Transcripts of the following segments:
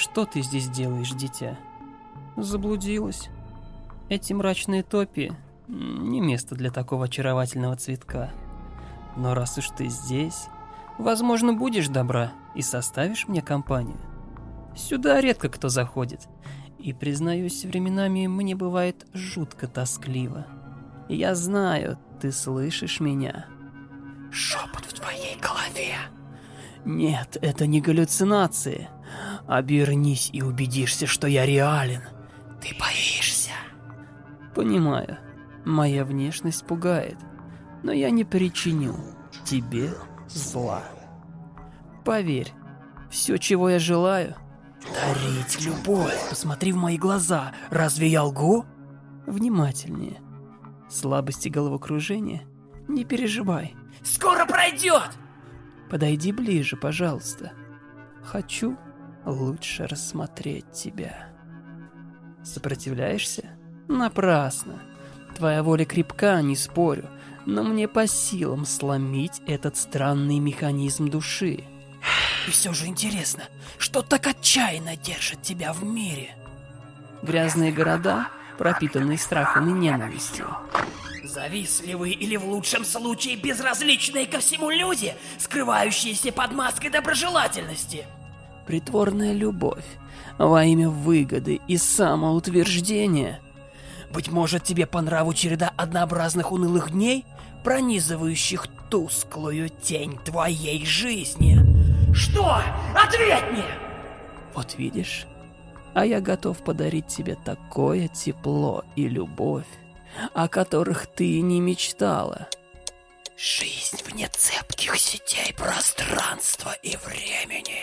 Что ты здесь делаешь, дитя? Заблудилась. Эти мрачные топи — не место для такого очаровательного цветка. Но раз уж ты здесь, возможно, будешь добра и составишь мне компанию. Сюда редко кто заходит, и, признаюсь, временами мне бывает жутко тоскливо. Я знаю, ты слышишь меня. Шепот в твоей голове. Нет, это не галлюцинации. Обернись и убедишься, что я реален. Ты боишься. Понимаю. Моя внешность пугает. Но я не причиню тебе зла. Поверь, все, чего я желаю, дарить любовь. Посмотри в мои глаза. Разве я лгу? Внимательнее. Слабости головокружения? Не переживай. Скоро пройдет! Подойди ближе, пожалуйста. Хочу лучше рассмотреть тебя. Сопротивляешься? Напрасно. Твоя воля крепка, не спорю, но мне по силам сломить этот странный механизм души. И все же интересно, что так отчаянно держит тебя в мире? Грязные города, пропитанные страхом и ненавистью. Завистливые или в лучшем случае безразличные ко всему люди, скрывающиеся под маской доброжелательности. Притворная любовь во имя выгоды и самоутверждения. Быть может, тебе по нраву череда однообразных унылых дней, пронизывающих тусклую тень твоей жизни. Что? Ответь мне! Вот видишь, а я готов подарить тебе такое тепло и любовь, о которых ты не мечтала. Жизнь вне цепких сетей пространства и времени.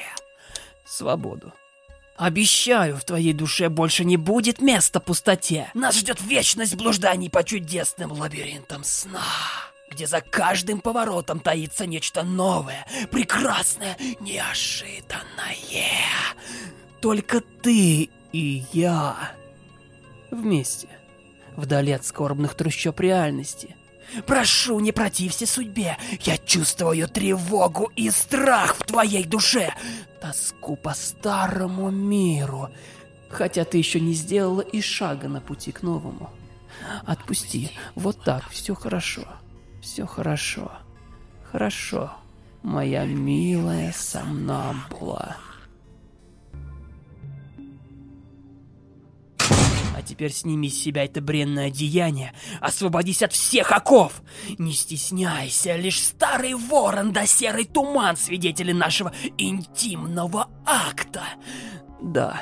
Свободу. Обещаю, в твоей душе больше не будет места пустоте. Нас ждет вечность блужданий по чудесным лабиринтам сна, где за каждым поворотом таится нечто новое, прекрасное, неожиданное. Только ты и я. Вместе вдали от скорбных трущоб реальности. Прошу, не протився судьбе. Я чувствую тревогу и страх в твоей душе. Тоску по старому миру. Хотя ты еще не сделала и шага на пути к новому. Отпусти. Вот так. Все хорошо. Все хорошо. Хорошо. Моя милая сомнамбула. Теперь сними с себя это бренное одеяние, освободись от всех оков. Не стесняйся, лишь старый ворон да серый туман свидетели нашего интимного акта. Да,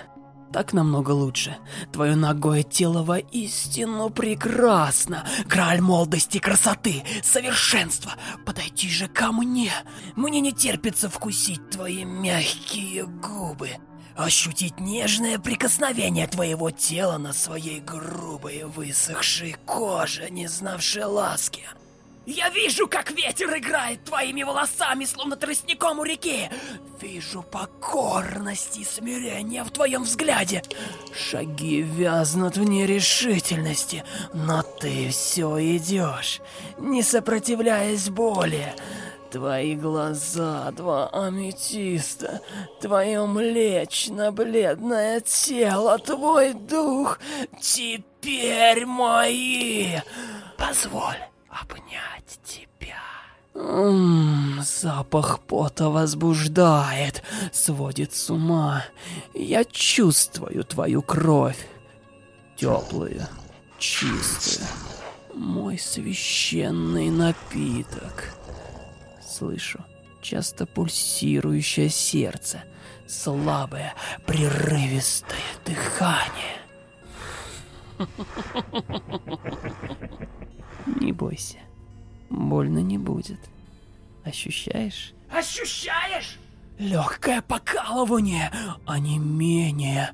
так намного лучше. Твое ногое тело воистину прекрасно. Краль молодости, красоты, совершенства. Подойди же ко мне. Мне не терпится вкусить твои мягкие губы ощутить нежное прикосновение твоего тела на своей грубой высохшей коже, не знавшей ласки. Я вижу, как ветер играет твоими волосами, словно тростником у реки. Вижу покорность и смирение в твоем взгляде. Шаги вязнут в нерешительности, но ты все идешь, не сопротивляясь боли. Твои глаза, два аметиста, твое млечно-бледное тело, твой дух теперь мои. Позволь обнять тебя. Ммм, запах пота возбуждает, сводит с ума. Я чувствую твою кровь. Теплую, чистую. Мой священный напиток слышу часто пульсирующее сердце, слабое, прерывистое дыхание. Не бойся, больно не будет. Ощущаешь? Ощущаешь? Легкое покалывание, а не менее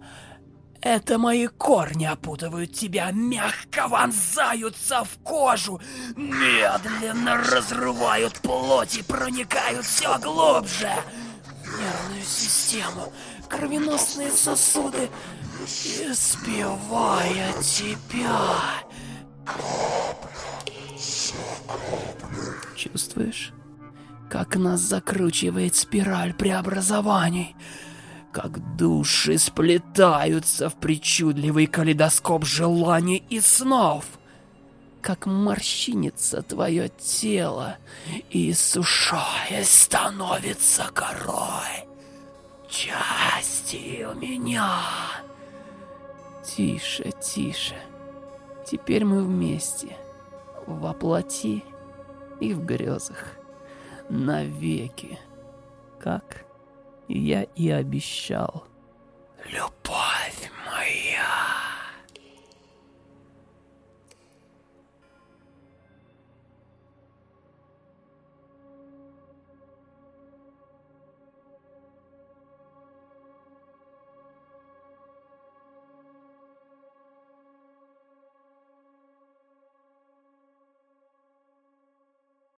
это мои корни опутывают тебя, мягко вонзаются в кожу, медленно разрывают плоть и проникают все глубже. Нервную систему, кровеносные сосуды, испевая тебя. Чувствуешь, как нас закручивает спираль преобразований? Как души сплетаются в причудливый калейдоскоп желаний и снов, как морщинится твое тело и, сушаясь, становится корой частью меня. Тише, тише. Теперь мы вместе. Во плоти и в грезах. Навеки. Как я и обещал. Любовь.